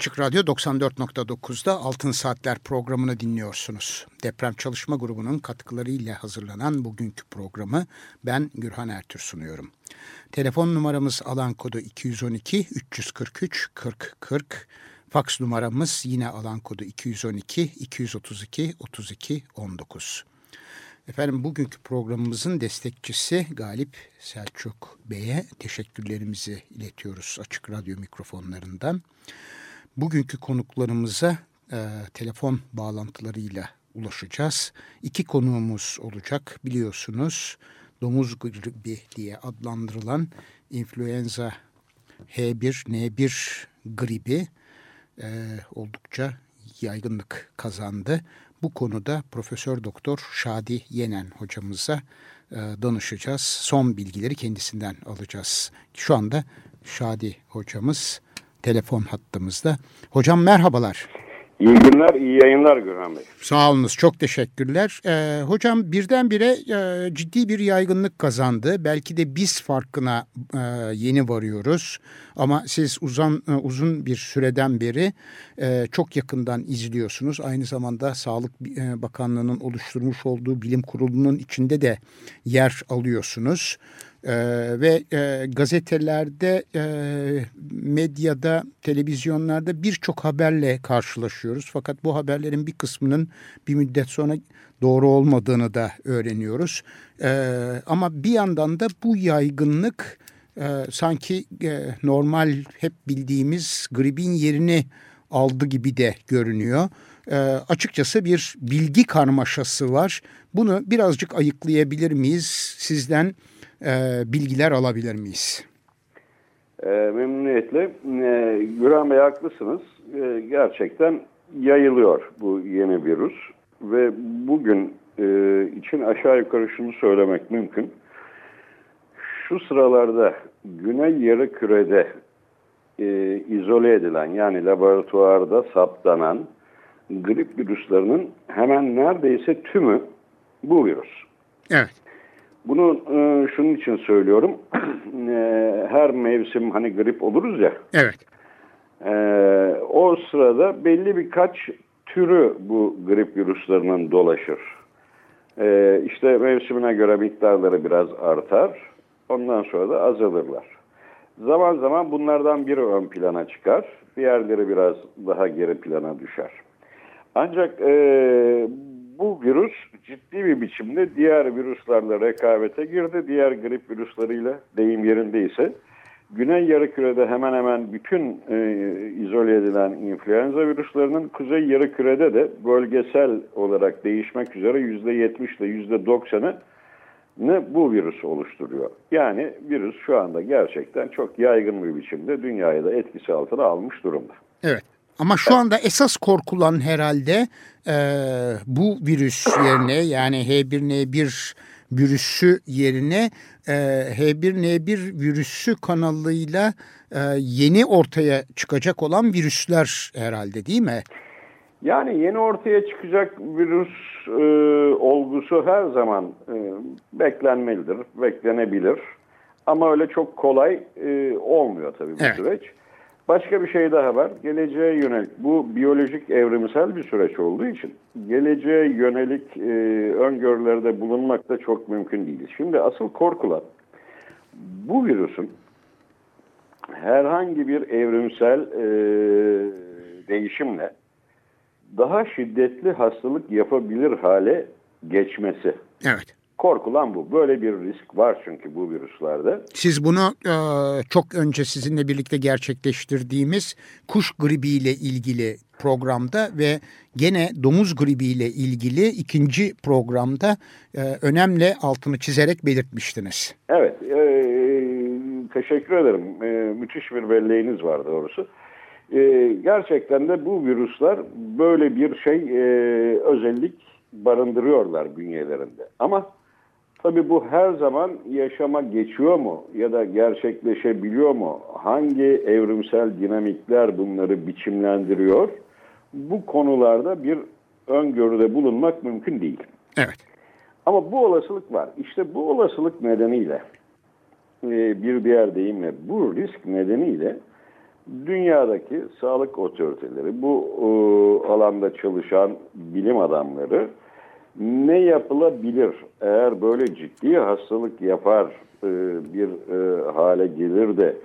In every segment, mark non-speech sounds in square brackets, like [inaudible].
Açık Radyo 94.9'da Altın Saatler programını dinliyorsunuz. Deprem Çalışma Grubu'nun katkılarıyla hazırlanan bugünkü programı ben Gürhan Ertür sunuyorum. Telefon numaramız alan kodu 212 343 40 40. Faks numaramız yine alan kodu 212 232 32 19. Efendim bugünkü programımızın destekçisi Galip Selçuk Bey'e teşekkürlerimizi iletiyoruz açık radyo mikrofonlarından. Bugünkü konuklarımıza e, telefon bağlantılarıyla ulaşacağız. İki konuğumuz olacak biliyorsunuz. Domuz gribi diye adlandırılan influenza H1N1 gribi e, oldukça yaygınlık kazandı. Bu konuda Profesör Doktor Şadi Yenen hocamıza e, danışacağız. Son bilgileri kendisinden alacağız. Şu anda Şadi hocamız telefon hattımızda. Hocam merhabalar. İyi günler, iyi yayınlar Gürhan Bey. Sağ olunuz, çok teşekkürler. Ee, hocam birdenbire e, ciddi bir yaygınlık kazandı. Belki de biz farkına e, yeni varıyoruz. Ama siz uzun e, uzun bir süreden beri e, çok yakından izliyorsunuz. Aynı zamanda Sağlık e, Bakanlığı'nın oluşturmuş olduğu bilim kurulunun içinde de yer alıyorsunuz. Ee, ve e, gazetelerde, e, medyada, televizyonlarda birçok haberle karşılaşıyoruz. Fakat bu haberlerin bir kısmının bir müddet sonra doğru olmadığını da öğreniyoruz. Ee, ama bir yandan da bu yaygınlık e, sanki e, normal hep bildiğimiz gribin yerini aldı gibi de görünüyor. E, açıkçası bir bilgi karmaşası var. Bunu birazcık ayıklayabilir miyiz sizden? E, bilgiler alabilir miyiz? E, memnuniyetle. E, Güran Bey haklısınız. E, gerçekten yayılıyor bu yeni virüs. Ve bugün e, için aşağı yukarı şunu söylemek mümkün. Şu sıralarda Güney Yarı Kürede e, izole edilen yani laboratuvarda saptanan grip virüslerinin hemen neredeyse tümü bu virüs. Evet. Bunu e, şunun için söylüyorum. [clears throat] e, her mevsim hani grip oluruz ya. Evet. E, o sırada belli birkaç türü bu grip virüslerinin dolaşır. E, işte mevsimine göre miktarları biraz artar. Ondan sonra da azalırlar. Zaman zaman bunlardan biri ön plana çıkar. Diğerleri biraz daha geri plana düşer. Ancak e, bu virüs ciddi bir biçimde diğer virüslerle rekabete girdi. Diğer grip virüsleriyle deyim yerindeyse Güney Yarıküre'de hemen hemen bütün e, izole edilen influenza virüslerinin Kuzey Yarıküre'de de bölgesel olarak değişmek üzere %70 ile %90'ı ne bu virüs oluşturuyor. Yani virüs şu anda gerçekten çok yaygın bir biçimde dünyayı da etkisi altına almış durumda. Evet. Ama şu anda esas korkulan herhalde e, bu virüs yerine yani H1N1 virüsü yerine e, H1N1 virüsü kanalıyla e, yeni ortaya çıkacak olan virüsler herhalde değil mi? Yani yeni ortaya çıkacak virüs e, olgusu her zaman e, beklenmelidir, beklenebilir. Ama öyle çok kolay e, olmuyor tabii bu evet. süreç. Başka bir şey daha var. Geleceğe yönelik bu biyolojik evrimsel bir süreç olduğu için geleceğe yönelik e, öngörülerde bulunmak da çok mümkün değil. Şimdi asıl korkulan bu virüsün herhangi bir evrimsel e, değişimle daha şiddetli hastalık yapabilir hale geçmesi. Evet. Korkulan bu. Böyle bir risk var çünkü bu virüslerde. Siz bunu e, çok önce sizinle birlikte gerçekleştirdiğimiz kuş gribiyle ilgili programda ve gene domuz gribiyle ilgili ikinci programda e, önemli altını çizerek belirtmiştiniz. Evet. E, teşekkür ederim. E, müthiş bir belleğiniz var doğrusu. E, gerçekten de bu virüsler böyle bir şey e, özellik barındırıyorlar bünyelerinde. Ama Tabii bu her zaman yaşama geçiyor mu ya da gerçekleşebiliyor mu? Hangi evrimsel dinamikler bunları biçimlendiriyor? Bu konularda bir öngörüde bulunmak mümkün değil. Evet. Ama bu olasılık var. İşte bu olasılık nedeniyle e, bir diğer deyimle bu risk nedeniyle dünyadaki sağlık otoriteleri, bu e, alanda çalışan bilim adamları ne yapılabilir eğer böyle ciddi hastalık yapar e, bir hale gelir de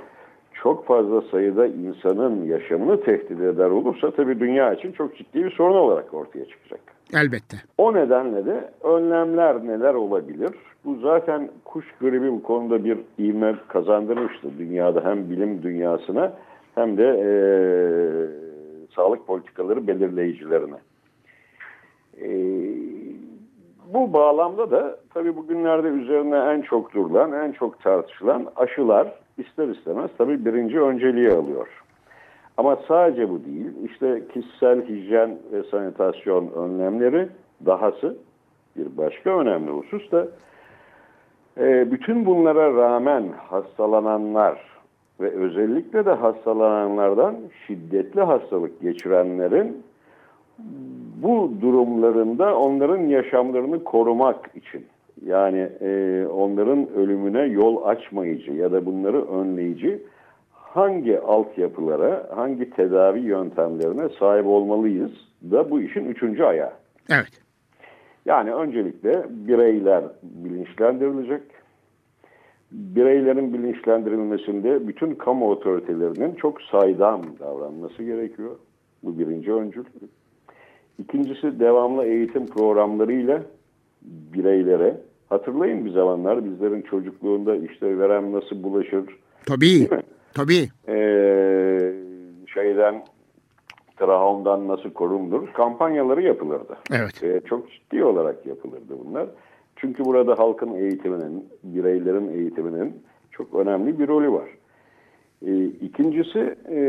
çok fazla sayıda insanın yaşamını tehdit eder olursa tabii dünya için çok ciddi bir sorun olarak ortaya çıkacak. Elbette. O nedenle de önlemler neler olabilir? Bu zaten kuş gribi bu konuda bir ivme kazandırmıştı dünyada hem bilim dünyasına hem de e, sağlık politikaları belirleyicilerine. E, bu bağlamda da tabii bugünlerde üzerine en çok durulan, en çok tartışılan aşılar ister istemez tabii birinci önceliği alıyor. Ama sadece bu değil. İşte kişisel hijyen ve sanitasyon önlemleri dahası bir başka önemli husus da e, bütün bunlara rağmen hastalananlar ve özellikle de hastalananlardan şiddetli hastalık geçirenlerin bu durumlarında onların yaşamlarını korumak için yani e, onların ölümüne yol açmayıcı ya da bunları önleyici hangi altyapılara, hangi tedavi yöntemlerine sahip olmalıyız da bu işin üçüncü ayağı. Evet. Yani öncelikle bireyler bilinçlendirilecek. Bireylerin bilinçlendirilmesinde bütün kamu otoritelerinin çok saydam davranması gerekiyor. Bu birinci öncül. İkincisi devamlı eğitim programlarıyla bireylere hatırlayın bir zamanlar bizlerin çocukluğunda işte verem nasıl bulaşır. Tabii. Tabii. Ee, şeyden trahomdan nasıl korundur kampanyaları yapılırdı. Evet. Ee, çok ciddi olarak yapılırdı bunlar. Çünkü burada halkın eğitiminin, bireylerin eğitiminin çok önemli bir rolü var. Ee, ikincisi e,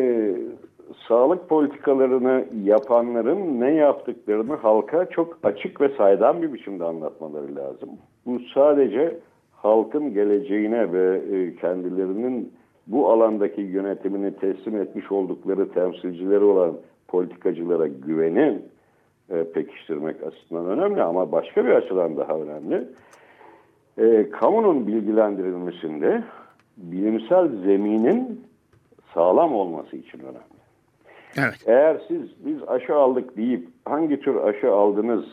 sağlık politikalarını yapanların ne yaptıklarını halka çok açık ve saydam bir biçimde anlatmaları lazım. Bu sadece halkın geleceğine ve e, kendilerinin bu alandaki yönetimini teslim etmiş oldukları temsilcileri olan politikacılara güvenin e, pekiştirmek açısından önemli ama başka bir açıdan daha önemli. E, kamunun bilgilendirilmesinde bilimsel zeminin sağlam olması için önemli. Evet. Eğer siz biz aşı aldık deyip hangi tür aşı aldınız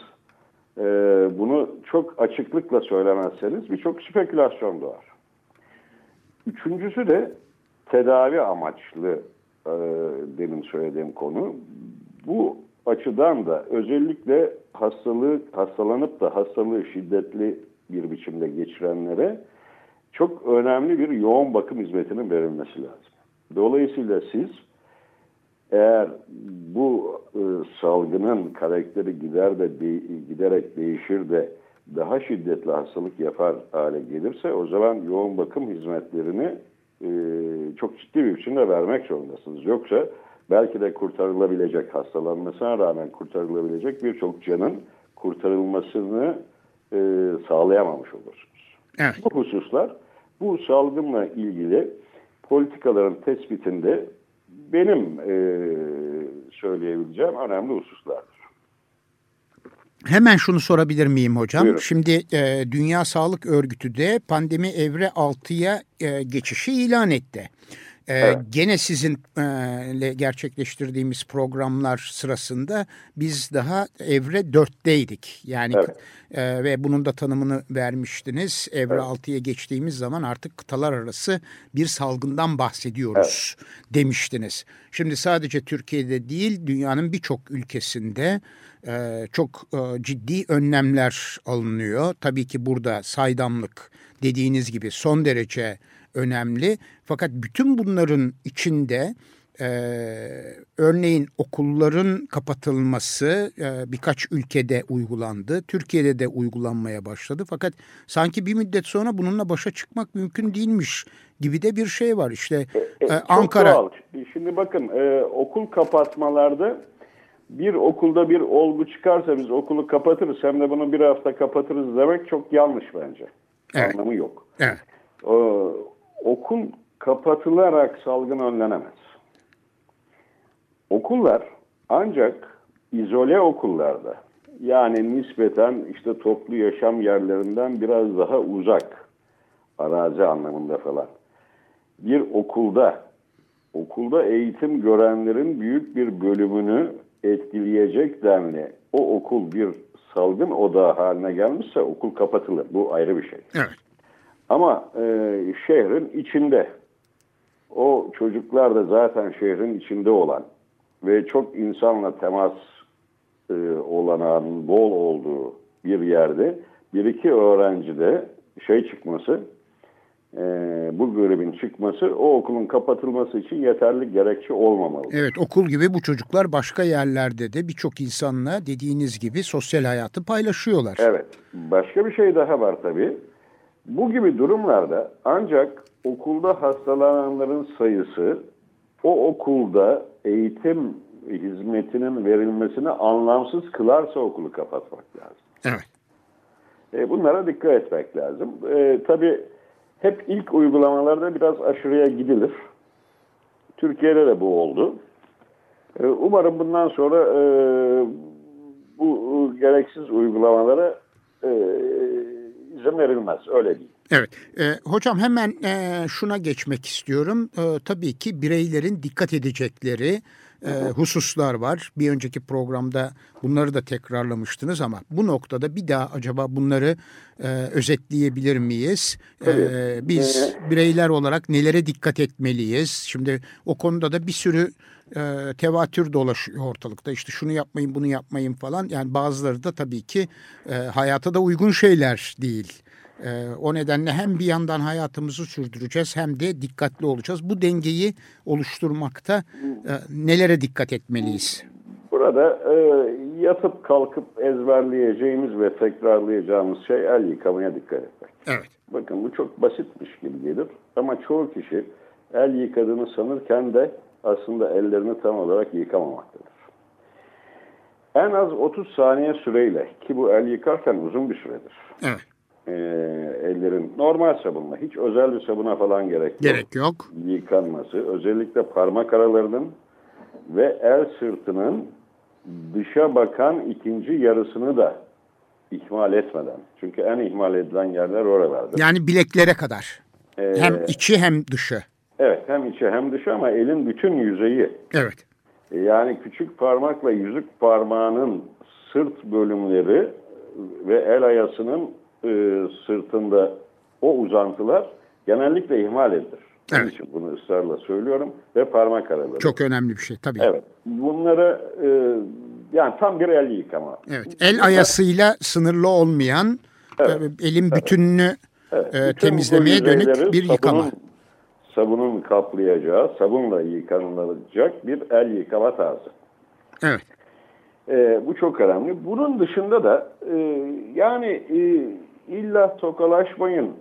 e, bunu çok açıklıkla söylemezseniz birçok spekülasyon doğar. Üçüncüsü de tedavi amaçlı e, demin söylediğim konu. Bu açıdan da özellikle hastalığı hastalanıp da hastalığı şiddetli bir biçimde geçirenlere çok önemli bir yoğun bakım hizmetinin verilmesi lazım. Dolayısıyla siz eğer bu e, salgının karakteri gider de de, giderek değişir de daha şiddetli hastalık yapar hale gelirse o zaman yoğun bakım hizmetlerini e, çok ciddi bir biçimde vermek zorundasınız. Yoksa belki de kurtarılabilecek hastalanmasına rağmen kurtarılabilecek birçok canın kurtarılmasını e, sağlayamamış olursunuz. Evet. Bu hususlar bu salgınla ilgili politikaların tespitinde benim e, söyleyebileceğim önemli hususlardır. Hemen şunu sorabilir miyim hocam? Buyurun. Şimdi e, Dünya Sağlık Örgütü de pandemi evre 6'ya e, geçişi ilan etti. E, Evet. Gene sizinle gerçekleştirdiğimiz programlar sırasında biz daha evre 4'teydik. Yani Evet. e, ve bunun da tanımını vermiştiniz. Evre Evet. 6'ya geçtiğimiz zaman artık kıtalar arası bir salgından bahsediyoruz demiştiniz. Şimdi sadece Türkiye'de değil dünyanın birçok ülkesinde e, çok e, ciddi önlemler alınıyor. Tabii ki burada saydamlık dediğiniz gibi son derece önemli. Fakat bütün bunların içinde e, örneğin okulların kapatılması e, birkaç ülkede uygulandı. Türkiye'de de uygulanmaya başladı. Fakat sanki bir müddet sonra bununla başa çıkmak mümkün değilmiş gibi de bir şey var. İşte E, e, çok Ankara doğal. Şimdi bakın e, okul kapatmalarda bir okulda bir olgu çıkarsa biz okulu kapatırız hem de bunu bir hafta kapatırız demek çok yanlış bence. Evet. Anlamı yok. Evet. O, okul kapatılarak salgın önlenemez. Okullar ancak izole okullarda yani nispeten işte toplu yaşam yerlerinden biraz daha uzak arazi anlamında falan bir okulda okulda eğitim görenlerin büyük bir bölümünü etkileyecek denli o okul bir salgın odağı haline gelmişse okul kapatılır. Bu ayrı bir şey. Evet. Ama e, şehrin içinde o çocuklar da zaten şehrin içinde olan ve çok insanla temas e, olanağın bol olduğu bir yerde bir iki öğrenci de şey çıkması e, bu gribin çıkması o okulun kapatılması için yeterli gerekçe olmamalı. Evet okul gibi bu çocuklar başka yerlerde de birçok insanla dediğiniz gibi sosyal hayatı paylaşıyorlar. Evet başka bir şey daha var tabii. Bu gibi durumlarda ancak okulda hastalananların sayısı o okulda eğitim hizmetinin verilmesini anlamsız kılarsa okulu kapatmak lazım. Evet. E, bunlara dikkat etmek lazım. E, tabii hep ilk uygulamalarda biraz aşırıya gidilir. Türkiye'de de bu oldu. E, umarım bundan sonra e, bu gereksiz uygulamalara e, izin verilmez. Öyle değil. Evet. E, hocam hemen e, şuna geçmek istiyorum. E, tabii ki bireylerin dikkat edecekleri e, hususlar var. Bir önceki programda bunları da tekrarlamıştınız ama bu noktada bir daha acaba bunları e, özetleyebilir miyiz? E, biz bireyler olarak nelere dikkat etmeliyiz? Şimdi o konuda da bir sürü e, tevatür dolaşıyor ortalıkta. İşte şunu yapmayın bunu yapmayın falan. Yani bazıları da tabii ki e, hayata da uygun şeyler değil. Ee, o nedenle hem bir yandan hayatımızı sürdüreceğiz hem de dikkatli olacağız. Bu dengeyi oluşturmakta e, nelere dikkat etmeliyiz? Burada e, yatıp kalkıp ezberleyeceğimiz ve tekrarlayacağımız şey el yıkamaya dikkat etmek. Evet. Bakın bu çok basitmiş gibi gelir ama çoğu kişi el yıkadığını sanırken de aslında ellerini tam olarak yıkamamaktadır. En az 30 saniye süreyle ki bu el yıkarken uzun bir süredir. Evet e, ellerin normal sabunla hiç özel bir sabuna falan gerek yok. Gerek yok. Yıkanması özellikle parmak aralarının ve el sırtının dışa bakan ikinci yarısını da ihmal etmeden. Çünkü en ihmal edilen yerler oralardır. Yani bileklere kadar. Ee, hem içi hem dışı. Evet hem içi hem dışı ama elin bütün yüzeyi. Evet. Yani küçük parmakla yüzük parmağının sırt bölümleri ve el ayasının e, sırtında o uzantılar genellikle ihmal edilir. Evet. Onun için bunu ısrarla söylüyorum ve parmak araları. Çok önemli bir şey tabii. Evet. Bunları e, yani tam bir el yıkama. Evet. El ayasıyla sınırlı olmayan evet. E, elin bütününü evet. e, temizlemeye dönük bir yıkama. Sabunun, kaplayacağı, sabunla yıkanılacak bir el yıkama tarzı. Evet. E, bu çok önemli. Bunun dışında da e, yani e, illa tokalaşmayın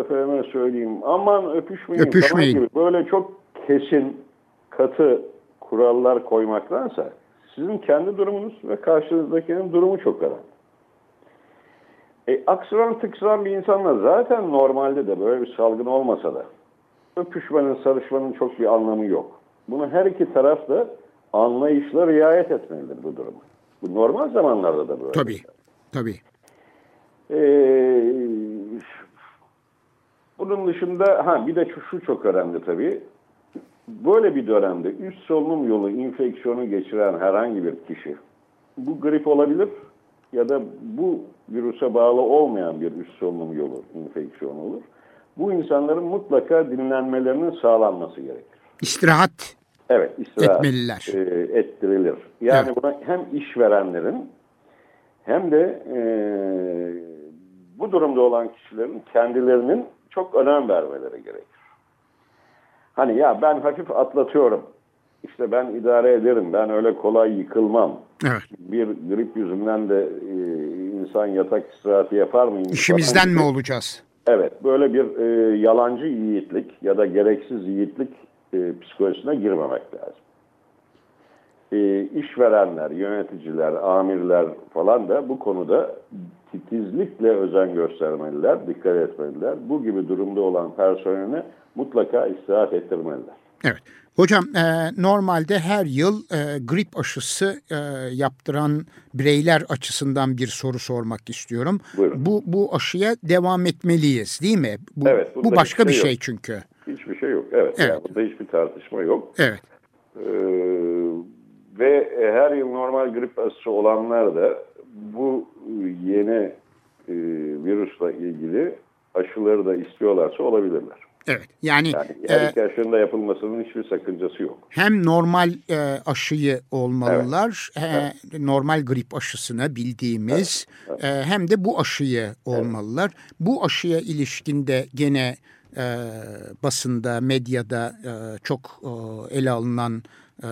efendime söyleyeyim aman öpüşmeyin, öpüşmeyin. gibi böyle çok kesin katı kurallar koymaktansa sizin kendi durumunuz ve karşınızdakinin durumu çok önemli. E, aksıran tıksıran bir insanla zaten normalde de böyle bir salgın olmasa da öpüşmenin, sarışmanın çok bir anlamı yok. Bunu her iki taraf da anlayışla riayet etmelidir bu duruma. Bu normal zamanlarda da böyle. Tabii, tabii. Ee, bunun dışında ha bir de şu, şu çok önemli tabii. Böyle bir dönemde üst solunum yolu infeksiyonu geçiren herhangi bir kişi bu grip olabilir ya da bu virüse bağlı olmayan bir üst solunum yolu infeksiyonu olur. Bu insanların mutlaka dinlenmelerinin sağlanması gerekir. İstirahat Evet, istirahat etmeliler. E, ettirilir. Yani evet. buna hem işverenlerin hem de e, bu durumda olan kişilerin kendilerinin çok önem vermeleri gerekir. Hani ya ben hafif atlatıyorum. İşte ben idare ederim. Ben öyle kolay yıkılmam. Evet. Bir grip yüzünden de e, insan yatak istirahati yapar mı? İşimizden mi olacağız? Evet. Böyle bir e, yalancı yiğitlik ya da gereksiz yiğitlik e, psikolojisine girmemek lazım. E, işverenler, yöneticiler, amirler falan da bu konuda titizlikle özen göstermeliler, dikkat etmeliler. Bu gibi durumda olan personeline mutlaka istirahat ettirmeliler. Evet. Hocam e, normalde her yıl e, grip aşısı e, yaptıran bireyler açısından bir soru sormak istiyorum. Buyurun. Bu bu aşıya devam etmeliyiz değil mi? Bu, Evet, bunda bu başka bir şey şey yok. çünkü. Hiçbir şey yok. Evet, Evet. Yani burada hiçbir tartışma yok. Evet. Ee, ve her yıl normal grip aşısı olanlar da bu yeni e, virüsle ilgili aşıları da istiyorlarsa olabilirler. Evet. Yani, Yani e, her iki aşının da yapılmasının hiçbir sakıncası yok. hem normal e, aşıyı olmalılar, he, normal grip aşısını bildiğimiz e, hem de bu aşıyı olmalılar. Bu aşıya ilişkinde gene e, basında, medyada e, çok e, ele alınan e,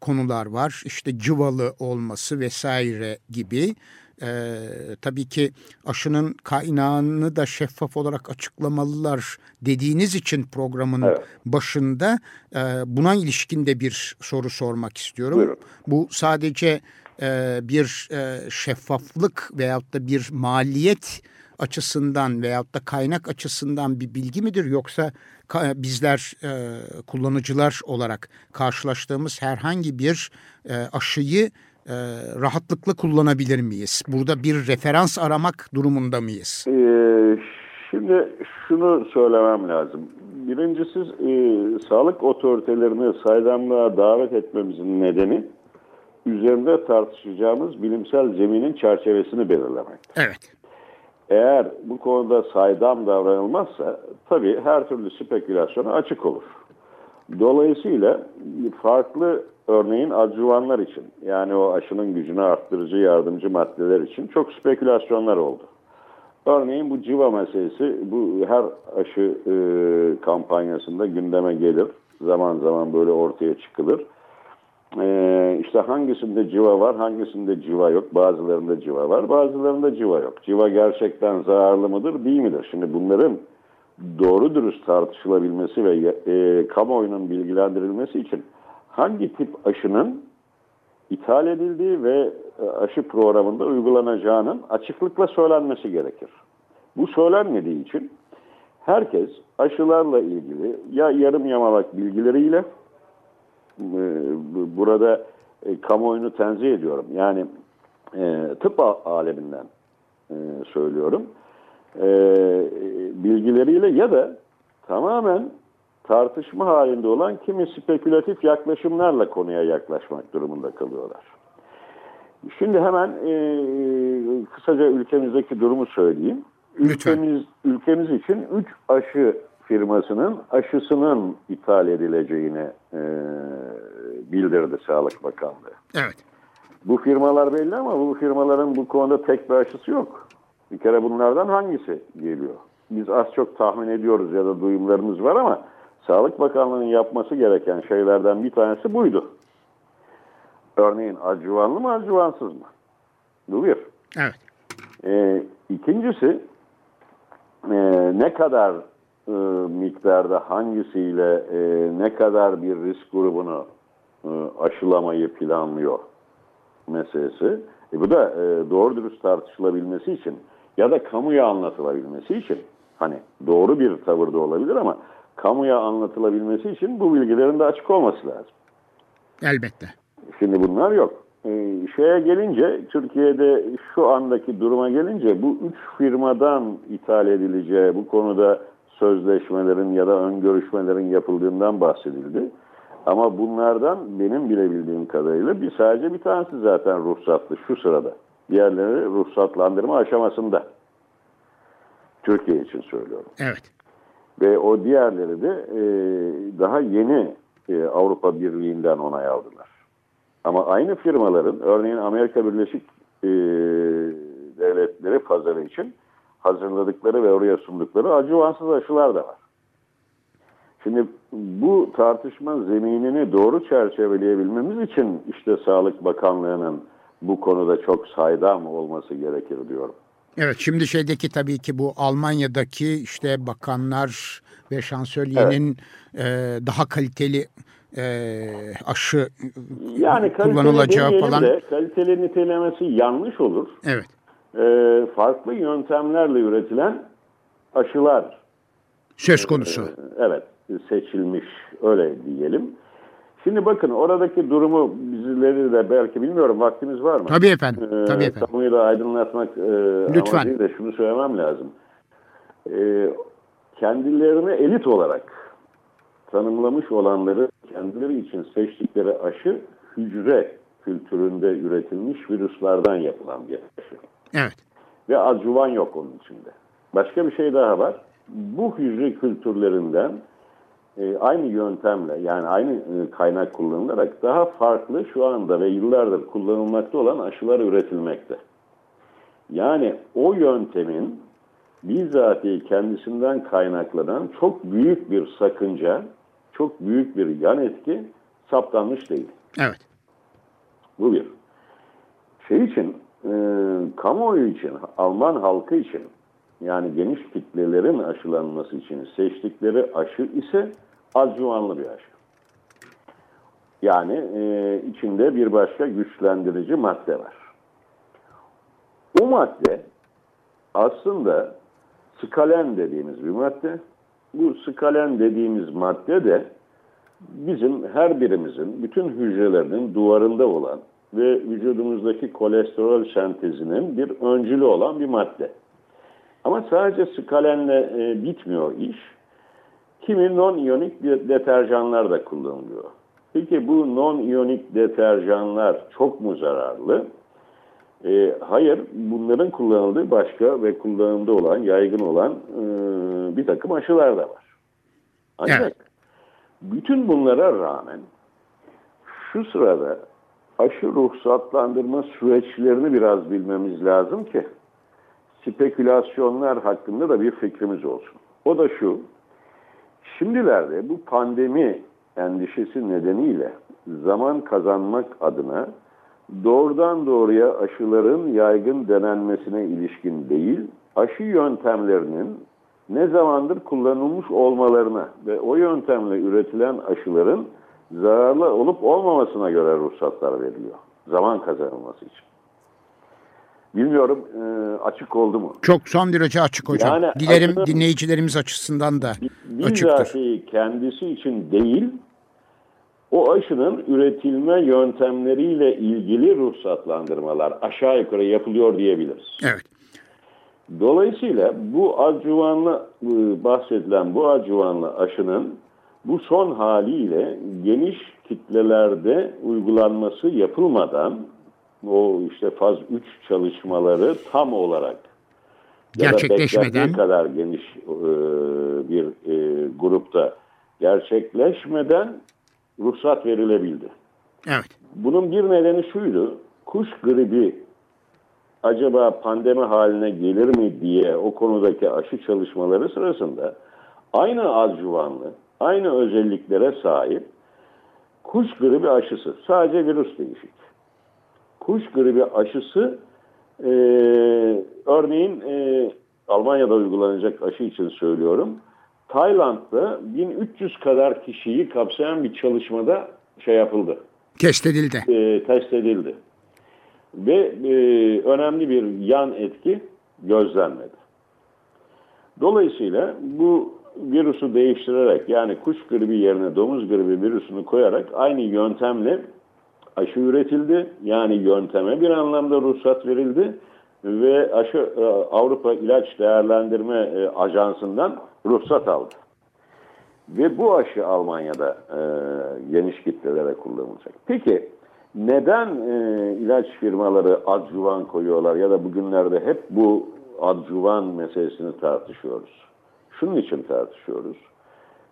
konular var. İşte cıvalı olması vesaire gibi. Ee, tabii ki aşının kaynağını da şeffaf olarak açıklamalılar dediğiniz için programın Evet. başında e, buna ilişkin de bir soru sormak istiyorum. Buyurun. Bu sadece e, bir e, şeffaflık veyahut da bir maliyet açısından veyahut da kaynak açısından bir bilgi midir yoksa bizler e, kullanıcılar olarak karşılaştığımız herhangi bir e, aşıyı e, rahatlıkla kullanabilir miyiz? Burada bir referans aramak durumunda mıyız? Ee, şimdi şunu söylemem lazım. Birincisi e, sağlık otoritelerini saydamlığa davet etmemizin nedeni üzerinde tartışacağımız bilimsel zeminin çerçevesini belirlemek. Evet. Eğer bu konuda saydam davranılmazsa tabii her türlü spekülasyona açık olur. Dolayısıyla farklı örneğin adjuvanlar için yani o aşının gücünü arttırıcı yardımcı maddeler için çok spekülasyonlar oldu. Örneğin bu civa meselesi bu her aşı e, kampanyasında gündeme gelir. Zaman zaman böyle ortaya çıkılır. E, işte hangisinde civa var, hangisinde civa yok. Bazılarında civa var, bazılarında civa yok. Civa gerçekten zararlı mıdır, değil midir? Şimdi bunların doğru dürüst tartışılabilmesi ve e, kamuoyunun bilgilendirilmesi için hangi tip aşının ithal edildiği ve e, aşı programında uygulanacağının açıklıkla söylenmesi gerekir. Bu söylenmediği için herkes aşılarla ilgili ya yarım yamalak bilgileriyle e, bu- burada e, kamuoyunu tenzih ediyorum. Yani tıp aleminden söylüyorum. Bilgileriyle ya da tamamen tartışma halinde olan kimi spekülatif yaklaşımlarla konuya yaklaşmak durumunda kalıyorlar. Şimdi hemen e, kısaca ülkemizdeki durumu söyleyeyim. Lütfen. Ülkemiz, ülkemiz için 3 aşı firmasının aşısının ithal edileceğini e, bildirdi Sağlık Bakanlığı. Evet. Bu firmalar belli ama bu firmaların bu konuda tek bir aşısı yok. Bir kere bunlardan hangisi geliyor? Biz az çok tahmin ediyoruz ya da duyumlarımız var ama Sağlık Bakanlığı'nın yapması gereken şeylerden bir tanesi buydu. Örneğin acıvanlı mı acıvansız mı? Bu bir. Evet. Ee, ikincisi e, ne kadar e, miktarda hangisiyle e, ne kadar bir risk grubunu e, aşılamayı planlıyor meselesi. E, bu da e, doğru dürüst tartışılabilmesi için ya da kamuya anlatılabilmesi için hani doğru bir tavırda olabilir ama kamuya anlatılabilmesi için bu bilgilerin de açık olması lazım. Elbette. Şimdi bunlar yok. Ee, şeye gelince, Türkiye'de şu andaki duruma gelince bu üç firmadan ithal edileceği bu konuda sözleşmelerin ya da ön görüşmelerin yapıldığından bahsedildi. Ama bunlardan benim bilebildiğim kadarıyla bir sadece bir tanesi zaten ruhsatlı şu sırada. Diğerleri ruhsatlandırma aşamasında. Türkiye için söylüyorum. Evet. Ve o diğerleri de e, daha yeni e, Avrupa Birliği'nden onay aldılar. Ama aynı firmaların örneğin Amerika Birleşik e, Devletleri pazarı için hazırladıkları ve oraya sundukları acıvansız aşılar da var. Şimdi bu tartışma zeminini doğru çerçeveleyebilmemiz için işte Sağlık Bakanlığı'nın bu konuda çok saydam olması gerekir diyorum. Evet şimdi şeydeki tabii ki bu Almanya'daki işte bakanlar ve şansölyenin e, daha kaliteli e, aşı Yani kullanılacağı falan. de kaliteli nitelemesi yanlış olur. Evet. e, farklı yöntemlerle üretilen aşılar söz konusu. e, evet seçilmiş öyle diyelim. Şimdi bakın oradaki durumu bizleri de belki bilmiyorum vaktimiz var mı? Tabii efendim. Ee, Tabii efendim. Kamuoyu da aydınlatmak e, Lütfen. amacıyla şunu söylemem lazım. E, kendilerini elit olarak tanımlamış olanları kendileri için seçtikleri aşı hücre kültüründe üretilmiş virüslerden yapılan bir aşı. Evet. Ve adjuvan yok onun içinde. Başka bir şey daha var. Bu hücre kültürlerinden e, aynı yöntemle yani aynı e, kaynak kullanılarak daha farklı şu anda ve yıllardır kullanılmakta olan aşılar üretilmekte. Yani o yöntemin bizatihi kendisinden kaynaklanan çok büyük bir sakınca, çok büyük bir yan etki saptanmış değil. Evet. Bu bir. Şey için, e, kamuoyu için, Alman halkı için yani geniş kitlelerin aşılanması için seçtikleri aşı ise adjuvanlı bir aşı. Yani e, içinde bir başka güçlendirici madde var. O madde aslında skalen dediğimiz bir madde. Bu skalen dediğimiz madde de bizim her birimizin bütün hücrelerinin duvarında olan ve vücudumuzdaki kolesterol sentezinin bir öncülü olan bir madde. Ama sadece skalenle e, bitmiyor iş. Kimi non-iyonik deterjanlar da kullanılıyor. Peki bu non-iyonik deterjanlar çok mu zararlı? E, hayır, bunların kullanıldığı başka ve kullanımda olan, yaygın olan e, bir takım aşılar da var. Ancak Evet. bütün bunlara rağmen şu sırada aşı ruhsatlandırma süreçlerini biraz bilmemiz lazım ki spekülasyonlar hakkında da bir fikrimiz olsun. O da şu, şimdilerde bu pandemi endişesi nedeniyle zaman kazanmak adına doğrudan doğruya aşıların yaygın denenmesine ilişkin değil, aşı yöntemlerinin ne zamandır kullanılmış olmalarına ve o yöntemle üretilen aşıların zararlı olup olmamasına göre ruhsatlar veriliyor. Zaman kazanılması için. Bilmiyorum e, açık oldu mu? Çok son derece açık hocam. Yani Dilerim aslında- dinleyicilerimiz açısından da açıktır. Bizatihi kendisi için değil, o aşının üretilme yöntemleriyle ilgili ruhsatlandırmalar aşağı yukarı yapılıyor diyebiliriz. Evet. Dolayısıyla bu adjuvanlı e, bahsedilen bu adjuvanlı aşının bu son haliyle geniş kitlelerde uygulanması yapılmadan o işte faz 3 çalışmaları tam olarak Gerçekleşmeden. kadar geniş e, bir e, grupta gerçekleşmeden ruhsat verilebildi. Evet. Bunun bir nedeni şuydu. Kuş gribi acaba pandemi haline gelir mi diye o konudaki aşı çalışmaları sırasında aynı adjuvanlı, aynı özelliklere sahip kuş gribi aşısı, sadece virüs değişik. Kuş gribi aşısı e, örneğin e, Almanya'da uygulanacak aşı için söylüyorum. Tayland'da 1300 kadar kişiyi kapsayan bir çalışmada şey yapıldı Test edildi. e, test edildi. Ve e, önemli bir yan etki gözlenmedi. Dolayısıyla bu virüsü değiştirerek yani kuş gribi yerine domuz gribi virüsünü koyarak aynı yöntemle aşı üretildi. Yani yönteme bir anlamda ruhsat verildi ve aşı e, Avrupa İlaç Değerlendirme e, Ajansı'ndan ruhsat aldı. Ve bu aşı Almanya'da e, geniş kitlelere kullanılacak. Peki neden ilaç firmaları adjuvan koyuyorlar ya da bugünlerde hep bu adjuvan meselesini tartışıyoruz? Şunun için tartışıyoruz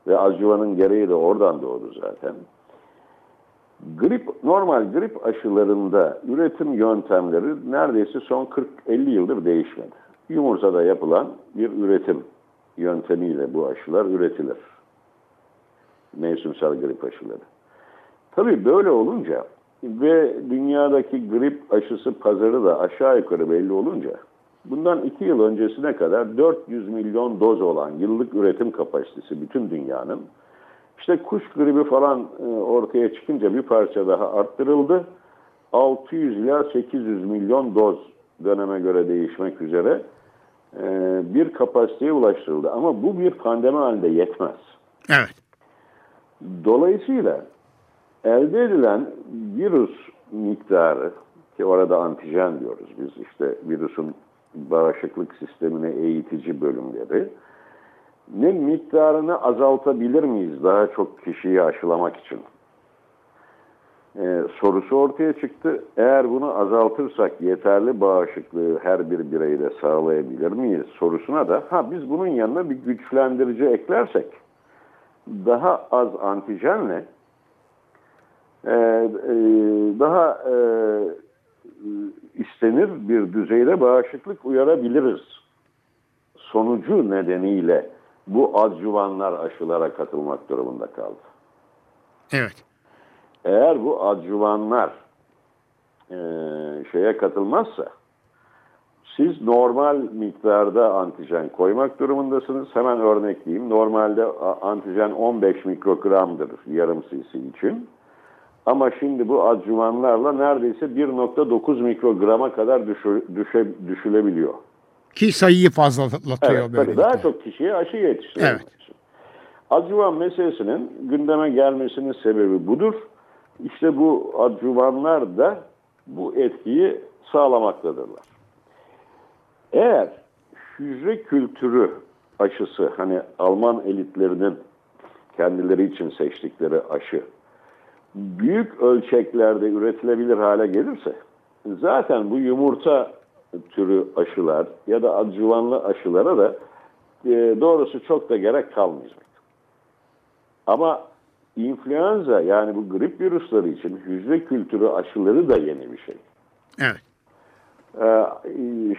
ve adjuvanın gereği de oradan doğdu zaten. Grip, normal grip aşılarında üretim yöntemleri neredeyse son 40-50 yıldır değişmedi. Yumurtada yapılan bir üretim yöntemiyle bu aşılar üretilir mevsimsel grip aşıları. Tabii böyle olunca ve dünyadaki grip aşısı pazarı da aşağı yukarı belli olunca bundan iki yıl öncesine kadar 400 milyon doz olan yıllık üretim kapasitesi bütün dünyanın işte kuş gribi falan e, ortaya çıkınca bir parça daha arttırıldı. 600 ila 800 milyon doz döneme göre değişmek üzere e, bir kapasiteye ulaştırıldı. Ama bu bir pandemi halinde yetmez. Evet. Dolayısıyla elde edilen virüs miktarı ki orada antijen diyoruz biz işte virüsün bağışıklık sistemine eğitici bölümleri ne miktarını azaltabilir miyiz daha çok kişiyi aşılamak için? Ee, sorusu ortaya çıktı. Eğer bunu azaltırsak yeterli bağışıklığı her bir bireyde sağlayabilir miyiz sorusuna da ha biz bunun yanına bir güçlendirici eklersek daha az antijenle e, e, daha e, istenir bir düzeyde bağışıklık uyarabiliriz. Sonucu nedeniyle bu adjuvanlar aşılara katılmak durumunda kaldı. Evet. Eğer bu adjuvanlar e, şeye katılmazsa siz normal miktarda antijen koymak durumundasınız. Hemen örnekleyeyim. Normalde antijen 15 mikrogramdır yarım cc için. Ama şimdi bu adjuvanlarla neredeyse 1.9 mikrograma kadar düşü, düşe, düşülebiliyor. Ki sayıyı fazlalatıyor evet, böylelikle. Daha çok kişiye aşı yetiştiriyor. Evet. Adjuvan meselesinin gündeme gelmesinin sebebi budur. İşte bu adjuvanlar da bu etkiyi sağlamaktadırlar. Eğer hücre kültürü aşısı hani Alman elitlerinin kendileri için seçtikleri aşı büyük ölçeklerde üretilebilir hale gelirse zaten bu yumurta türü aşılar ya da adjuvanlı aşılara da e, doğrusu çok da gerek kalmayacak. Ama influenza yani bu grip virüsleri için hücre kültürü aşıları da yeni bir şey. Evet. Ee,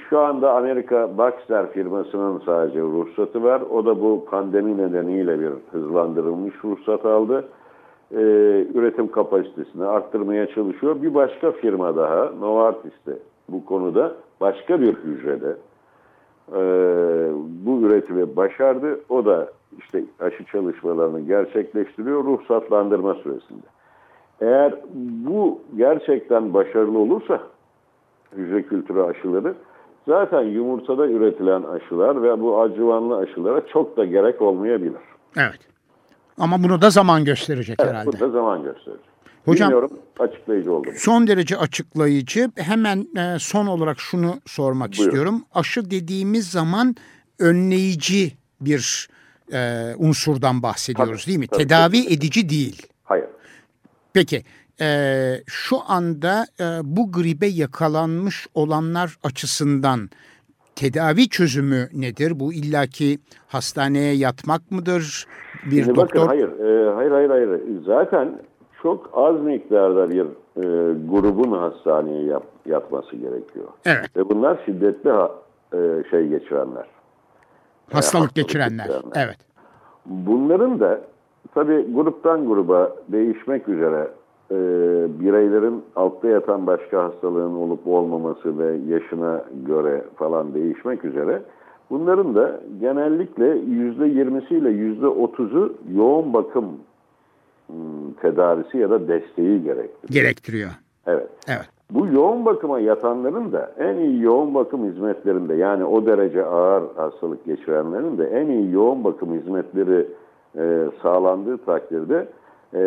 şu anda Amerika Baxter firmasının sadece ruhsatı var. O da bu pandemi nedeniyle bir hızlandırılmış ruhsat aldı. Ee, üretim kapasitesini arttırmaya çalışıyor. Bir başka firma daha Novartis de bu konuda başka bir hücrede e, bu üretimi başardı. O da işte aşı çalışmalarını gerçekleştiriyor ruhsatlandırma süresinde. Eğer bu gerçekten başarılı olursa hücre kültürü aşıları zaten yumurtada üretilen aşılar ve bu acıvanlı aşılara çok da gerek olmayabilir. Evet. Ama bunu da zaman gösterecek evet, herhalde. Bu da zaman gösterecek. Hocam, Bilmiyorum açıklayıcı oldum. Son derece açıklayıcı. Hemen e, son olarak şunu sormak Buyurun. istiyorum. Aşı dediğimiz zaman önleyici bir e, unsurdan bahsediyoruz Tabii, değil mi? tabii, Tedavi kesinlikle. edici değil. Hayır. Peki e, şu anda e, bu gribe yakalanmış olanlar açısından tedavi çözümü nedir? Bu illaki hastaneye yatmak mıdır? Bir Şimdi doktor bakın hayır, e, hayır, hayır, hayır. Zaten çok az miktarda bir e, grubun hastaneye yap, yatması gerekiyor. Evet. Ve bunlar şiddetli ha, e, şey geçirenler. hastalık hastalık geçirenler. geçirenler. Evet. Bunların da tabii gruptan gruba değişmek üzere e, bireylerin altta yatan başka hastalığın olup olmaması ve yaşına göre falan değişmek üzere bunların da genellikle yüzde yirmisiyle yüzde otuzu yoğun bakım tedavisi ya da desteği gerektiriyor. Gerektiriyor. Evet. Evet. Bu yoğun bakıma yatanların da en iyi yoğun bakım hizmetlerinde yani o derece ağır hastalık geçirenlerin de en iyi yoğun bakım hizmetleri e, sağlandığı takdirde e,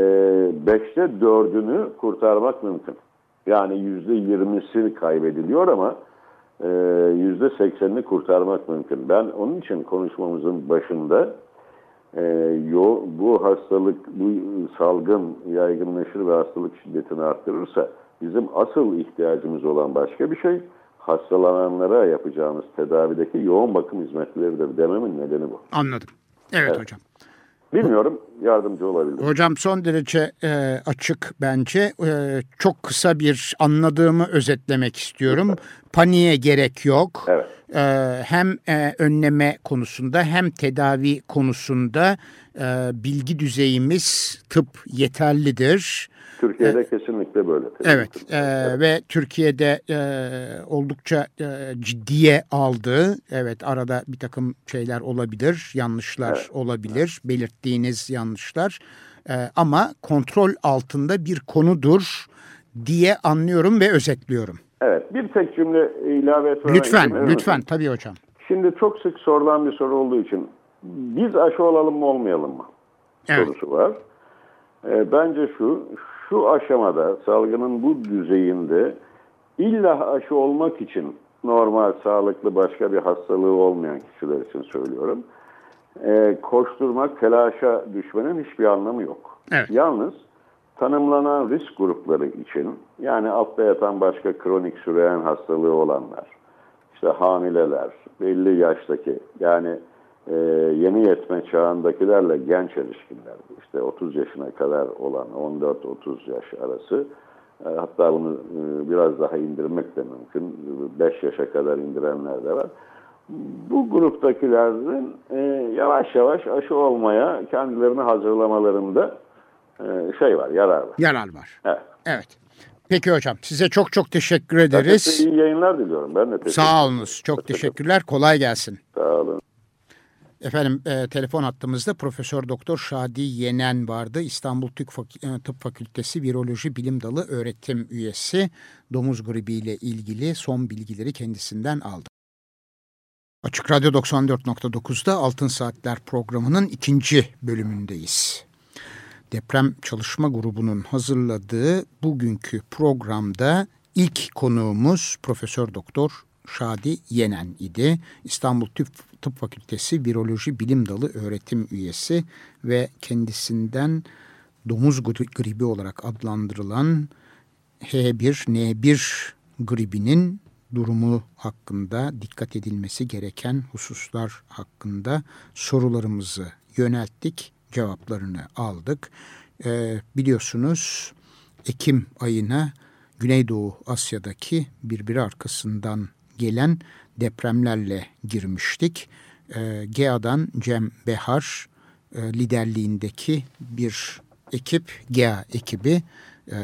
beşte dördünü kurtarmak mümkün. Yani yüzde yirmisi kaybediliyor ama e, yüzde seksenini kurtarmak mümkün. Ben onun için konuşmamızın başında e, yo, bu hastalık, bu salgın yaygınlaşır ve hastalık şiddetini arttırırsa bizim asıl ihtiyacımız olan başka bir şey hastalananlara yapacağımız tedavideki yoğun bakım hizmetleridir dememin nedeni bu. Anladım. Evet, Evet. hocam. Bilmiyorum yardımcı olabildim. Hocam son derece e, açık bence. E, çok kısa bir anladığımı özetlemek istiyorum. Paniğe gerek yok. Evet. E, hem e, önleme konusunda hem tedavi konusunda e, bilgi düzeyimiz tıp yeterlidir. Türkiye'de kesinlikle böyle. Evet e, ve Türkiye'de e, oldukça e, ciddiye aldı. Evet arada bir takım şeyler olabilir, yanlışlar Evet. olabilir, belirttiğiniz yanlışlar. E, ama kontrol altında bir konudur diye anlıyorum ve özetliyorum. Evet bir tek cümle ilave etmeme Lütfen, verir lütfen misin? tabii hocam. Şimdi çok sık sorulan bir soru olduğu için biz aşı olalım mı olmayalım mı Evet. sorusu var. Ee, bence şu, şu aşamada salgının bu düzeyinde illa aşı olmak için normal, sağlıklı başka bir hastalığı olmayan kişiler için söylüyorum. Ee, koşturmak, telaşa düşmenin hiçbir anlamı yok. Evet. Yalnız tanımlanan risk grupları için yani altta yatan başka kronik süreyen hastalığı olanlar, işte hamileler, belli yaştaki yani e, yeni yetme çağındakilerle genç erişkinler, işte 30 yaşına kadar olan 14-30 yaş arası e, hatta bunu e, biraz daha indirmek de mümkün. 5 yaşa kadar indirenler de var. Bu gruptakilerin e, yavaş yavaş aşı olmaya kendilerini hazırlamalarında e, şey var, yarar var. Yarar var. Evet. Evet. Peki hocam size çok çok teşekkür ederiz. iyi yayınlar diliyorum. Ben de teşekkür Sağ olunuz. Çok teşekkürler. Kolay gelsin. Sağ olun. Efendim e, telefon hattımızda Profesör Doktor Şadi Yenen vardı. İstanbul Tıp, Fak- e, Tıp Fakültesi Viroloji Bilim Dalı öğretim üyesi. Domuz gribi ile ilgili son bilgileri kendisinden aldı. Açık Radyo 94.9'da Altın Saatler programının ikinci bölümündeyiz. Deprem Çalışma Grubu'nun hazırladığı bugünkü programda ilk konuğumuz Profesör Doktor Şadi Yenen idi. İstanbul Tıp, Tıp Fakültesi Viroloji Bilim Dalı öğretim üyesi ve kendisinden domuz gri- gribi olarak adlandırılan H1N1 gribinin durumu hakkında dikkat edilmesi gereken hususlar hakkında sorularımızı yönelttik, cevaplarını aldık. Ee, biliyorsunuz Ekim ayına Güneydoğu Asya'daki birbiri arkasından gelen depremlerle girmiştik. Ee, GEA'dan Cem Behar e, liderliğindeki bir ekip, GEA ekibi e,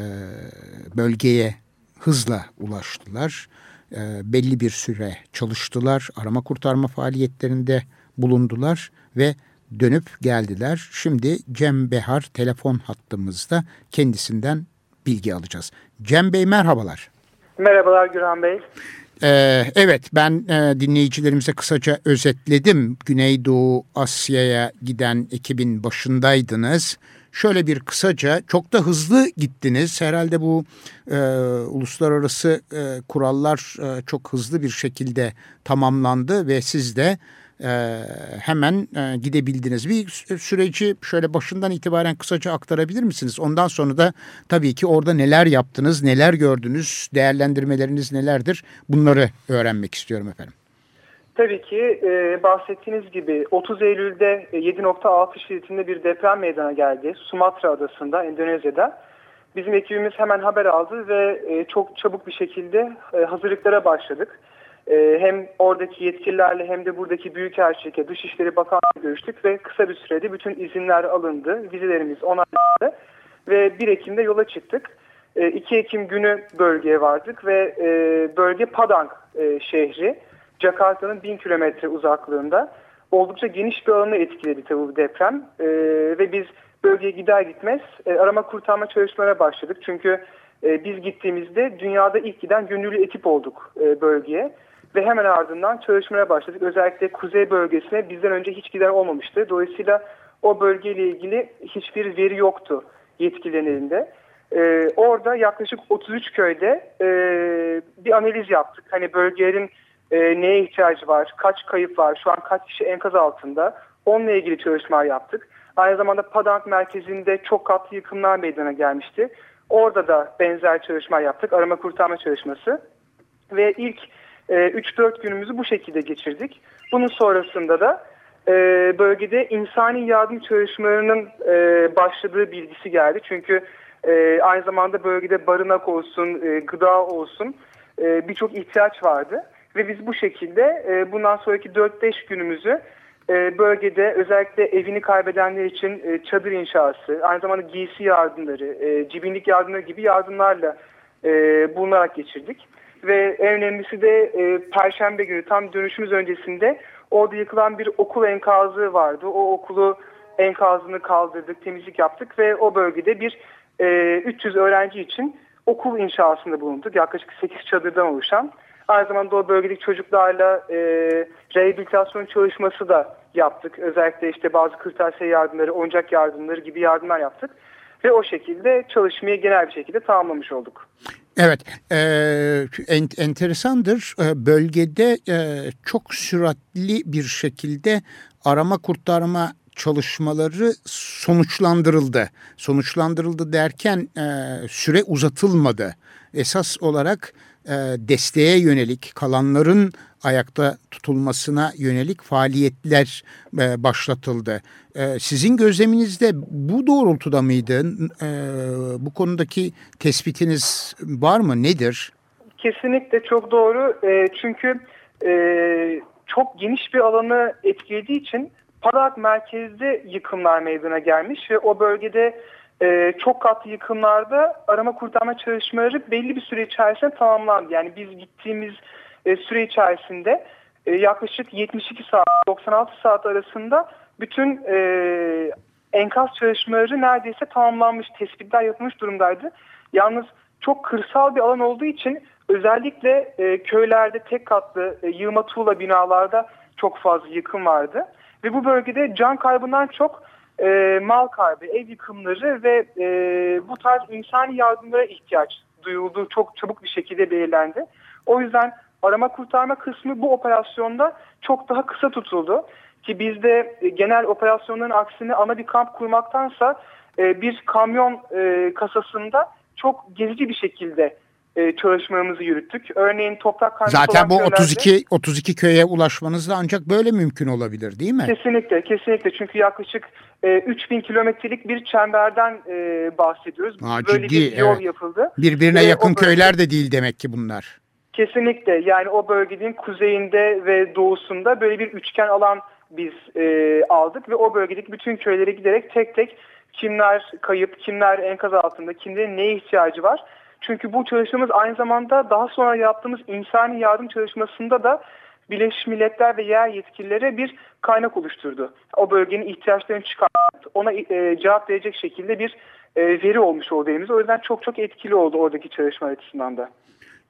bölgeye hızla ulaştılar. E, belli bir süre çalıştılar. Arama kurtarma faaliyetlerinde bulundular ve dönüp geldiler. Şimdi Cem Behar telefon hattımızda kendisinden bilgi alacağız. Cem Bey merhabalar. Merhabalar Güran Bey. Ee, evet ben e, dinleyicilerimize kısaca özetledim. Güneydoğu Asya'ya giden ekibin başındaydınız. Şöyle bir kısaca çok da hızlı gittiniz. Herhalde bu e, uluslararası e, kurallar e, çok hızlı bir şekilde tamamlandı ve siz de e, hemen e, gidebildiniz. Bir sü- süreci şöyle başından itibaren kısaca aktarabilir misiniz? Ondan sonra da tabii ki orada neler yaptınız, neler gördünüz, değerlendirmeleriniz nelerdir? Bunları öğrenmek istiyorum efendim. Tabii ki e, bahsettiğiniz gibi 30 Eylül'de e, 7.6 şiddetinde bir deprem meydana geldi. Sumatra adasında, Endonezya'da. Bizim ekibimiz hemen haber aldı ve e, çok çabuk bir şekilde e, hazırlıklara başladık. E, hem oradaki yetkililerle hem de buradaki Büyükelçilik'e, Dışişleri Bakanlığı'yla görüştük ve kısa bir sürede bütün izinler alındı, vizelerimiz onaylandı ve 1 Ekim'de yola çıktık. E, 2 Ekim günü bölgeye vardık ve e, bölge Padang e, şehri. Jakarta'nın 1000 kilometre uzaklığında oldukça geniş bir alanı etkiledi tabii bu deprem Ee, ve biz bölgeye gider gitmez e, arama kurtarma çalışmalarına başladık. Çünkü biz gittiğimizde dünyada ilk giden gönüllü ekip olduk bölgeye ve hemen ardından çalışmaya başladık. Özellikle kuzey bölgesine bizden önce hiç giden olmamıştı. Dolayısıyla o bölgeyle ilgili hiçbir veri yoktu yetkililerin elinde. Ee, orada yaklaşık 33 köyde e, bir analiz yaptık. Hani bölgelerin e, neye ihtiyacı var, kaç kayıp var, şu an kaç kişi enkaz altında onunla ilgili çalışmalar yaptık. Aynı zamanda Padang merkezinde çok katlı yıkımlar meydana gelmişti. Orada da benzer çalışma yaptık, arama kurtarma çalışması. Ve ilk e, 3-4 günümüzü bu şekilde geçirdik. Bunun sonrasında da e, bölgede insani yardım çalışmalarının e, başladığı bilgisi geldi. Çünkü e, aynı zamanda bölgede barınak olsun, e, gıda olsun e, birçok ihtiyaç vardı. Ve biz bu şekilde e, bundan sonraki 4-5 günümüzü e, bölgede özellikle evini kaybedenler için e, çadır inşası, aynı zamanda giysi yardımları, e, cibinlik yardımları gibi yardımlarla e, bulunarak geçirdik. Ve en önemlisi de e, Perşembe günü tam dönüşümüz öncesinde orada yıkılan bir okul enkazı vardı. O okulu enkazını kaldırdık, temizlik yaptık ve o bölgede bir e, 300 öğrenci için okul inşasında bulunduk. Yaklaşık 8 çadırdan oluşan. Aynı zamanda o bölgedeki çocuklarla e, rehabilitasyon çalışması da yaptık. Özellikle işte bazı kırtasiye yardımları, oyuncak yardımları gibi yardımlar yaptık. Ve o şekilde çalışmayı genel bir şekilde tamamlamış olduk. Evet, e, en, enteresandır. E, bölgede e, çok süratli bir şekilde arama kurtarma çalışmaları sonuçlandırıldı. Sonuçlandırıldı derken e, süre uzatılmadı. Esas olarak e, desteğe yönelik kalanların ayakta tutulmasına yönelik faaliyetler e, başlatıldı. E, sizin gözleminizde bu doğrultuda mıydı? E, bu konudaki tespitiniz var mı? Nedir? Kesinlikle çok doğru. E, çünkü e, çok geniş bir alanı etkilediği için Parak merkezde yıkımlar meydana gelmiş ve o bölgede e, çok katlı yıkımlarda arama kurtarma çalışmaları belli bir süre içerisinde tamamlandı. Yani biz gittiğimiz e, süre içerisinde e, yaklaşık 72 saat 96 saat arasında bütün e, enkaz çalışmaları neredeyse tamamlanmış, tespitler yapılmış durumdaydı. Yalnız çok kırsal bir alan olduğu için özellikle e, köylerde tek katlı e, yığma tuğla binalarda çok fazla yıkım vardı. Ve bu bölgede can kaybından çok e, mal kaybı, ev yıkımları ve e, bu tarz insani yardımlara ihtiyaç duyulduğu çok çabuk bir şekilde belirlendi. O yüzden arama kurtarma kısmı bu operasyonda çok daha kısa tutuldu. Ki bizde e, genel operasyonların aksine ana bir kamp kurmaktansa e, bir kamyon e, kasasında çok gezici bir şekilde e, çalışmalarımızı yürüttük. Örneğin toprak kaynaklı Zaten bu 32 köylerde, 32 köye ulaşmanız da ancak böyle mümkün olabilir değil mi? Kesinlikle, kesinlikle. Çünkü yaklaşık e, 3000 kilometrelik bir çemberden e, bahsediyoruz. Ha, böyle ciddi, bir yol evet. yapıldı. Birbirine e, yakın köyler de değil demek ki bunlar. Kesinlikle. Yani o bölgenin kuzeyinde ve doğusunda böyle bir üçgen alan biz e, aldık ve o bölgedeki bütün köylere giderek tek tek kimler kayıp, kimler enkaz altında, kimlerin neye ihtiyacı var çünkü bu çalışmamız aynı zamanda daha sonra yaptığımız insani yardım çalışmasında da Birleşmiş Milletler ve yer yetkililere bir kaynak oluşturdu. O bölgenin ihtiyaçlarını çıkarttı. Ona e, cevap verecek şekilde bir e, veri olmuş oldu elimizde. O yüzden çok çok etkili oldu oradaki çalışma açısından da.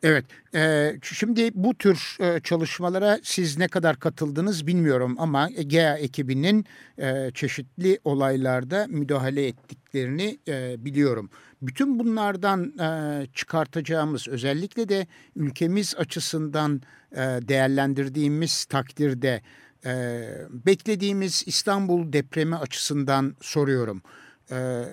Evet, e, şimdi bu tür e, çalışmalara siz ne kadar katıldınız bilmiyorum ama GEA ekibinin e, çeşitli olaylarda müdahale ettiklerini e, biliyorum. Bütün bunlardan e, çıkartacağımız özellikle de ülkemiz açısından e, değerlendirdiğimiz takdirde e, beklediğimiz İstanbul depremi açısından soruyorum. E,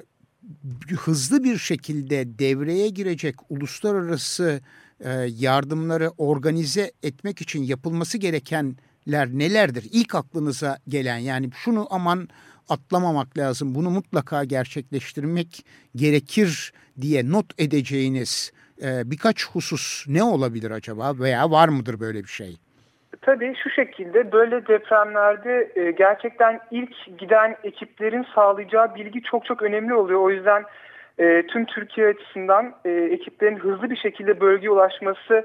hızlı bir şekilde devreye girecek uluslararası e, yardımları organize etmek için yapılması gerekenler nelerdir? İlk aklınıza gelen yani şunu aman atlamamak lazım. Bunu mutlaka gerçekleştirmek gerekir diye not edeceğiniz e, birkaç husus ne olabilir acaba veya var mıdır böyle bir şey? Tabii şu şekilde böyle depremlerde e, gerçekten ilk giden ekiplerin sağlayacağı bilgi çok çok önemli oluyor. O yüzden e, tüm Türkiye açısından e, ekiplerin hızlı bir şekilde bölgeye ulaşması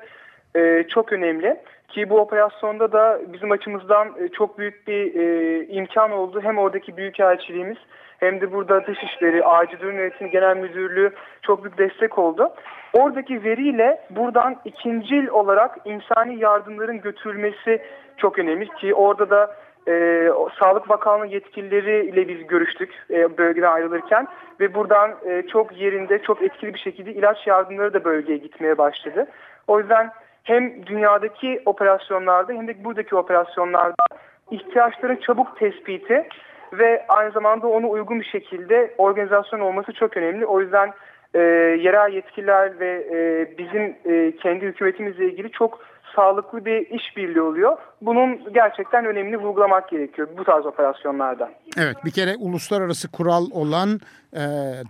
e, çok önemli. Ki bu operasyonda da bizim açımızdan e, çok büyük bir e, imkan oldu. Hem oradaki büyükelçiliğimiz hem de burada Dışişleri, Acil Durum Yönetimi Genel Müdürlüğü çok büyük destek oldu. Oradaki veriyle buradan ikincil olarak insani yardımların götürülmesi çok önemli ki orada da e, Sağlık Bakanlığı yetkilileriyle biz görüştük e, bölgeden ayrılırken ve buradan e, çok yerinde çok etkili bir şekilde ilaç yardımları da bölgeye gitmeye başladı. O yüzden hem dünyadaki operasyonlarda hem de buradaki operasyonlarda ihtiyaçların çabuk tespiti ve aynı zamanda onu uygun bir şekilde organizasyon olması çok önemli. O yüzden e, yerel yetkililer ve e, bizim e, kendi hükümetimizle ilgili çok sağlıklı bir işbirliği oluyor. Bunun gerçekten önemli vurgulamak gerekiyor bu tarz operasyonlarda. Evet bir kere uluslararası kural olan e,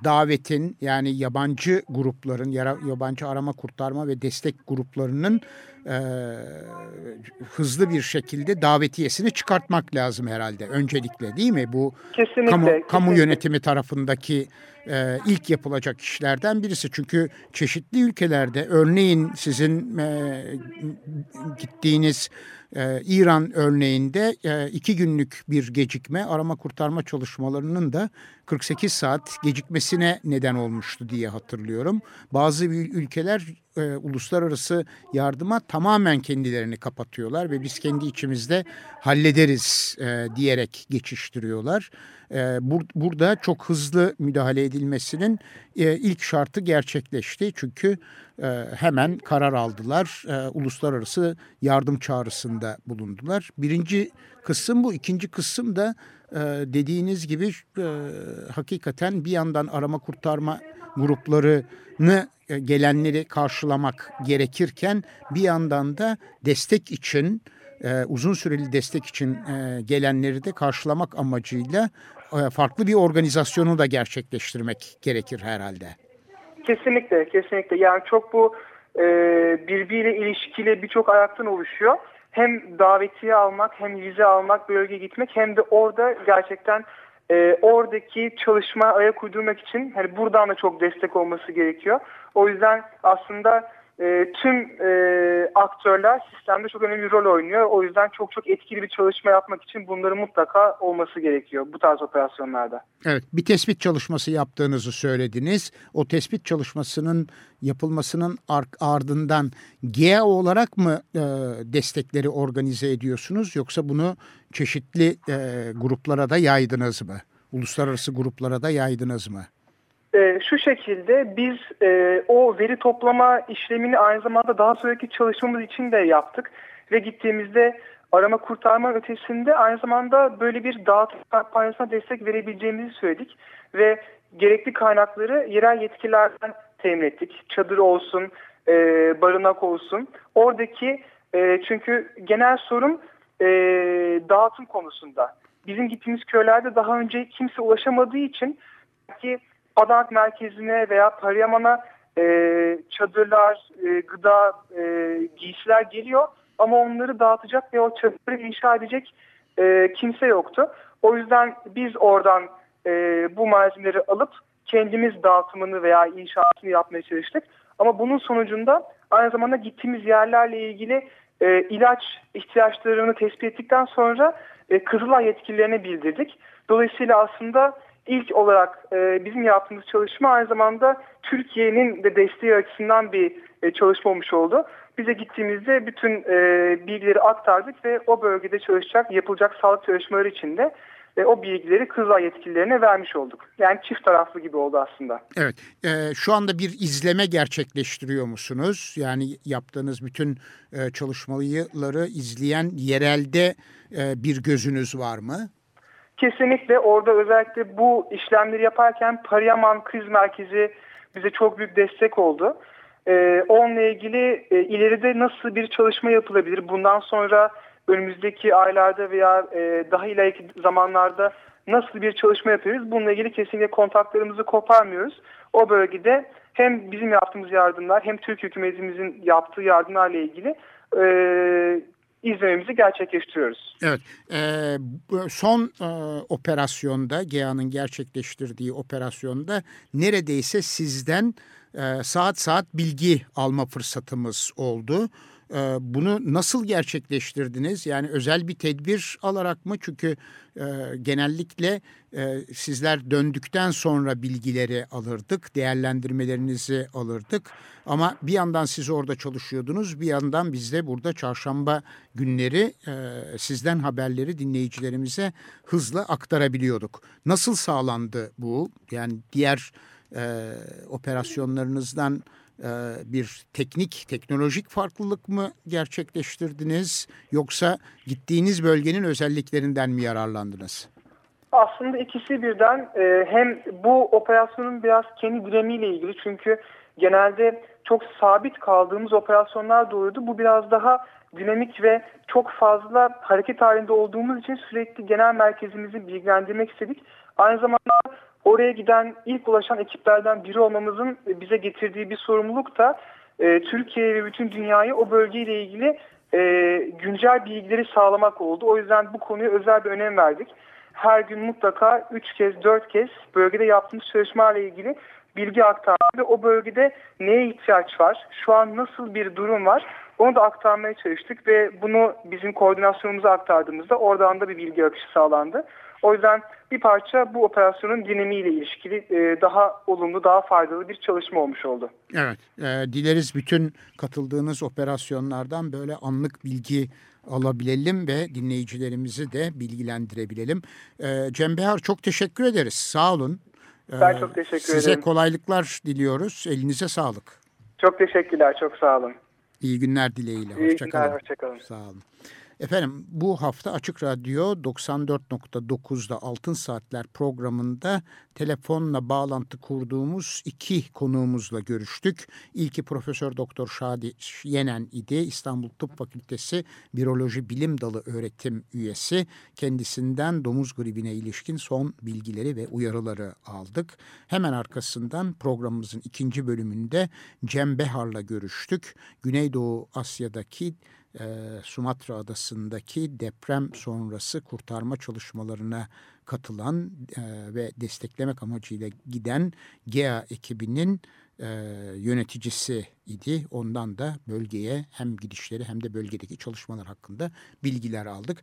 davetin yani yabancı grupların, yabancı arama kurtarma ve destek gruplarının e, hızlı bir şekilde davetiyesini çıkartmak lazım herhalde öncelikle değil mi? Bu kesinlikle, kamu, kesinlikle. kamu yönetimi tarafındaki e, ilk yapılacak işlerden birisi. Çünkü çeşitli ülkelerde örneğin sizin e, gittiğiniz Ee, İran örneğinde e, iki günlük bir gecikme arama kurtarma çalışmalarının da 48 saat gecikmesine neden olmuştu diye hatırlıyorum. Bazı ülkeler e, uluslararası yardıma tamamen kendilerini kapatıyorlar ve biz kendi içimizde hallederiz e, diyerek geçiştiriyorlar. E, bur burada çok hızlı müdahale edilmesinin e, ilk şartı gerçekleşti. Çünkü e, hemen karar aldılar. E, uluslararası yardım çağrısında bulundular. Birinci kısım bu. ikinci kısım da e, dediğiniz gibi e, hakikaten bir yandan arama kurtarma gruplarını e, gelenleri karşılamak gerekirken bir yandan da destek için e, uzun süreli destek için e, gelenleri de karşılamak amacıyla farklı bir organizasyonu da gerçekleştirmek gerekir herhalde. Kesinlikle, kesinlikle. Yani çok bu e, birbiriyle ilişkili birçok ayaktan oluşuyor. Hem davetiye almak, hem vize almak, bölgeye gitmek, hem de orada gerçekten e, oradaki çalışma ayak uydurmak için hani buradan da çok destek olması gerekiyor. O yüzden aslında e, tüm e, aktörler sistemde çok önemli bir rol oynuyor. O yüzden çok çok etkili bir çalışma yapmak için bunların mutlaka olması gerekiyor bu tarz operasyonlarda. Evet bir tespit çalışması yaptığınızı söylediniz. O tespit çalışmasının yapılmasının ardından GEA olarak mı e, destekleri organize ediyorsunuz yoksa bunu çeşitli e, gruplara da yaydınız mı? Uluslararası gruplara da yaydınız mı? E, şu şekilde biz e, o veri toplama işlemini aynı zamanda daha sonraki çalışmamız için de yaptık. Ve gittiğimizde arama kurtarma ötesinde aynı zamanda böyle bir dağıtım kampanyasına destek verebileceğimizi söyledik. Ve gerekli kaynakları yerel yetkililerden temin ettik. Çadır olsun, e, barınak olsun. Oradaki e, çünkü genel sorun e, dağıtım konusunda. Bizim gittiğimiz köylerde daha önce kimse ulaşamadığı için ki Adak merkezine veya Pariyaman'a e, çadırlar, e, gıda, e, giysiler geliyor ama onları dağıtacak ve o çadırı inşa edecek e, kimse yoktu. O yüzden biz oradan e, bu malzemeleri alıp kendimiz dağıtımını veya inşaatını yapmaya çalıştık. Ama bunun sonucunda aynı zamanda gittiğimiz yerlerle ilgili e, ilaç ihtiyaçlarını tespit ettikten sonra e, Kızılay yetkililerine bildirdik. Dolayısıyla aslında ilk olarak e, bizim yaptığımız çalışma aynı zamanda Türkiye'nin de desteği açısından bir e, çalışma olmuş oldu. Bize gittiğimizde bütün e, bilgileri aktardık ve o bölgede çalışacak, yapılacak sağlık çalışmaları için de e, o bilgileri Kızılay yetkililerine vermiş olduk. Yani çift taraflı gibi oldu aslında. Evet, e, şu anda bir izleme gerçekleştiriyor musunuz? Yani yaptığınız bütün e, çalışmaları izleyen yerelde e, bir gözünüz var mı? Kesinlikle orada özellikle bu işlemleri yaparken Pariyaman Kriz Merkezi bize çok büyük destek oldu. Ee, onunla ilgili e, ileride nasıl bir çalışma yapılabilir? Bundan sonra önümüzdeki aylarda veya e, daha ileriki zamanlarda nasıl bir çalışma yapıyoruz? Bununla ilgili kesinlikle kontaklarımızı koparmıyoruz. O bölgede hem bizim yaptığımız yardımlar hem Türk hükümetimizin yaptığı yardımlarla ilgili e, izlememizi gerçekleştiriyoruz. Evet. E, son e, operasyonda, GEA'nın gerçekleştirdiği operasyonda neredeyse sizden e, saat saat bilgi alma fırsatımız oldu. Ee, bunu nasıl gerçekleştirdiniz? Yani özel bir tedbir alarak mı? Çünkü e, genellikle e, sizler döndükten sonra bilgileri alırdık, değerlendirmelerinizi alırdık. Ama bir yandan siz orada çalışıyordunuz, bir yandan biz de burada çarşamba günleri e, sizden haberleri dinleyicilerimize hızla aktarabiliyorduk. Nasıl sağlandı bu? Yani diğer operasyonlarınızdan bir teknik, teknolojik farklılık mı gerçekleştirdiniz yoksa gittiğiniz bölgenin özelliklerinden mi yararlandınız? Aslında ikisi birden e, hem bu operasyonun biraz kendi dinamiğiyle ilgili çünkü genelde çok sabit kaldığımız operasyonlar doğruydu. Bu biraz daha dinamik ve çok fazla hareket halinde olduğumuz için sürekli genel merkezimizi bilgilendirmek istedik. Aynı zamanda oraya giden ilk ulaşan ekiplerden biri olmamızın bize getirdiği bir sorumluluk da e, Türkiye ve bütün dünyayı o bölgeyle ilgili e, güncel bilgileri sağlamak oldu. O yüzden bu konuya özel bir önem verdik. Her gün mutlaka 3 kez 4 kez bölgede yaptığımız çalışmalarla ilgili bilgi aktardı ve o bölgede neye ihtiyaç var, şu an nasıl bir durum var Onu da aktarmaya çalıştık ve bunu bizim koordinasyonumuza aktardığımızda oradan da bir bilgi akışı sağlandı. O yüzden bir parça bu operasyonun dinamiğiyle ilişkili e, daha olumlu, daha faydalı bir çalışma olmuş oldu. Evet, e, dileriz bütün katıldığınız operasyonlardan böyle anlık bilgi alabilelim ve dinleyicilerimizi de bilgilendirebilelim. E, Cem Behar çok teşekkür ederiz. Sağ olun. E, ben çok teşekkür Size ederim. Size kolaylıklar diliyoruz. Elinize sağlık. Çok teşekkürler, çok sağ olun. İyi günler dileğiyle. İyi Hoşçakalın. günler, hoşçakalın. Sağ olun. Efendim bu hafta Açık Radyo 94.9'da Altın Saatler programında telefonla bağlantı kurduğumuz iki konuğumuzla görüştük. İlki Profesör Doktor Şadi Yenen idi. İstanbul Tıp Fakültesi Viroloji Bilim Dalı öğretim üyesi. Kendisinden domuz gribine ilişkin son bilgileri ve uyarıları aldık. Hemen arkasından programımızın ikinci bölümünde Cem Behar'la görüştük. Güneydoğu Asya'daki e, Sumatra Adası'ndaki deprem sonrası kurtarma çalışmalarına katılan e, ve desteklemek amacıyla giden GEA ekibinin e, yöneticisi idi. Ondan da bölgeye hem gidişleri hem de bölgedeki çalışmalar hakkında bilgiler aldık.